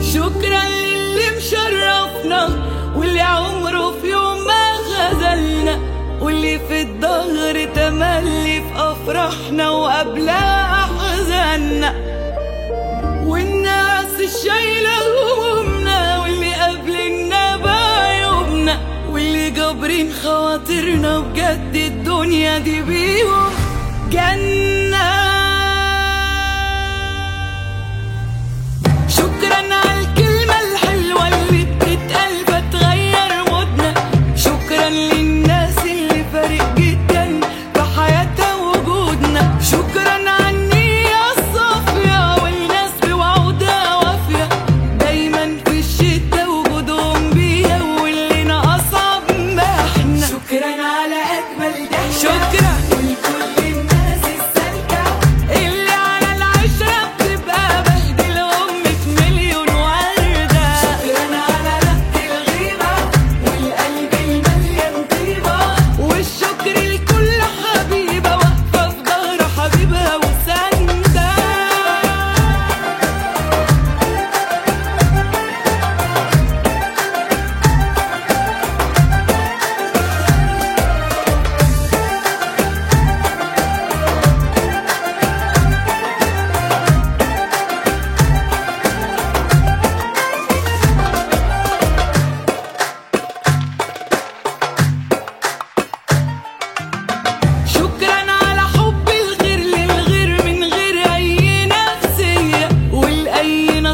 شكرا للي مشرفنا واللي عمره في يوم ما خذلنا واللي في الضهر تملي في أفراحنا وقبلها أحزاننا والناس الشايله همومنا واللي قابلنا بعيوبنا واللي جابرين خواطرنا بجد الدنيا دي بيهم. جنات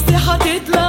نصيحة تطلع